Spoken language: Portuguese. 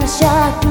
Para choque